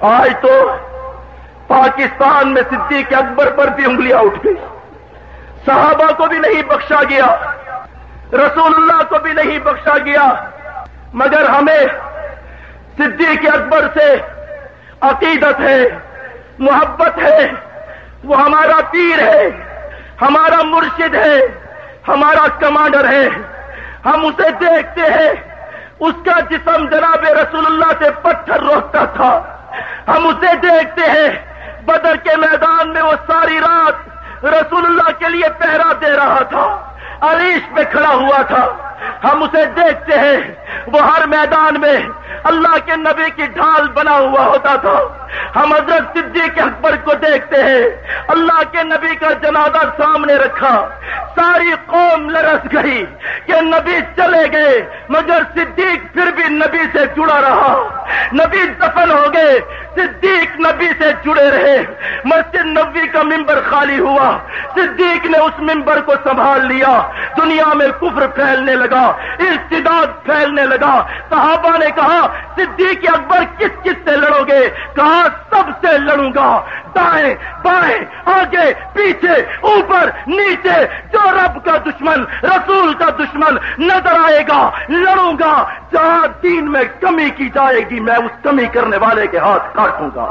آج تو پاکستان میں صدیق اکبر پر بھی انگلیاں اٹھ گئی صحابہ کو بھی نہیں بخشا گیا، رسول اللہ کو بھی نہیں بخشا گیا، مگر ہمیں صدیق اکبر سے عقیدت ہے، محبت ہے، وہ ہمارا پیر ہے، ہمارا مرشد ہے، ہمارا کمانڈر ہے۔ ہم اسے دیکھتے ہیں، اس کا جسم جناب رسول اللہ سے یہ دیکھتے ہیں، بدر کے میدان میں وہ ساری رات رسول اللہ کے لیے پہرا دے رہا تھا، عریش پہ کھڑا ہوا تھا۔ ہم اسے دیکھتے ہیں۔ وہ ہر میدان میں اللہ کے نبی کی ڈھال بنا ہوا ہوتا تھا۔ ہم حضرت صدیق اکبر کو دیکھتے ہیں۔ اللہ کے نبی کا جنازہ سامنے رکھا۔ ساری قوم لرس گئی کہ نبی چلے گئے، مگر صدیق پھر بھی نبی سے جڑا رہا۔ نبی دفن ہو گئے، صدیق نبی سے جڑے رہے۔ مسجد نبی کا ممبر خالی ہوا۔ صدیق نے اس ممبر کو سنبھال لیا۔ دنیا میں کفر پھیلنے لگا استداد پھیلنے لگا۔ صحابہ نے کہا، صدیق اکبر کس کس سے لڑو گے؟ کہا، سب سے لڑوں گا۔ دائیں، بائیں، آگے، پیچھے، اوپر، نیچے، جو رب کا دشمن، رسول کا دشمن نظر آئے گا، لڑوں گا۔ جہاں دین میں کمی کی جائے گی، میں اس کمی کرنے والے کے ہاتھ کاٹوں گا۔